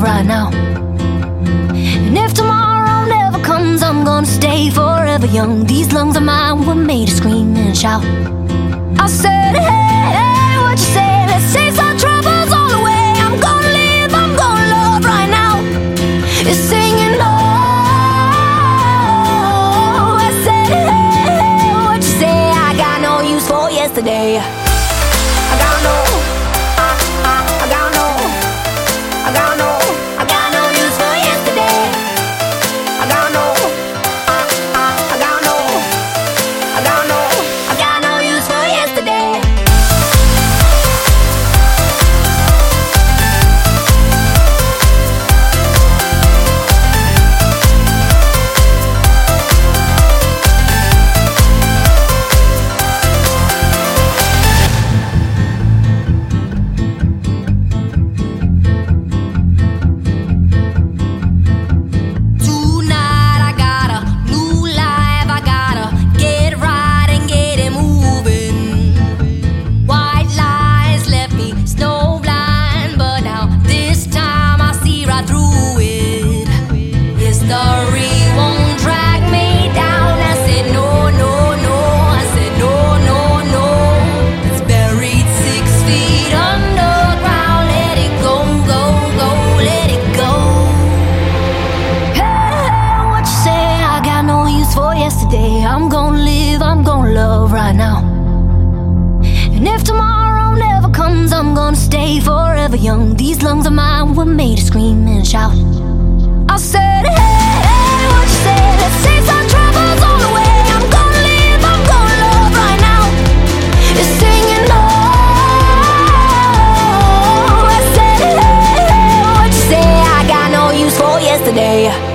right now. And if tomorrow never comes, I'm gonna stay forever young. These lungs of mine were made to scream and shout. I said, hey, hey, what you say? Let's chase our troubles all away. I'm gonna live, I'm gonna love right now. It's singing, oh. I said, hey, hey, what you say? I got no use for yesterday. gonna stay forever young. These lungs of mine were made to scream and shout. I said, hey, hey, what you say? Let's chase our troubles on the way. I'm gonna live, I'm gonna love right now. You're singing oh. I said, hey, hey, what you say? I got no use for yesterday.